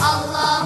Allah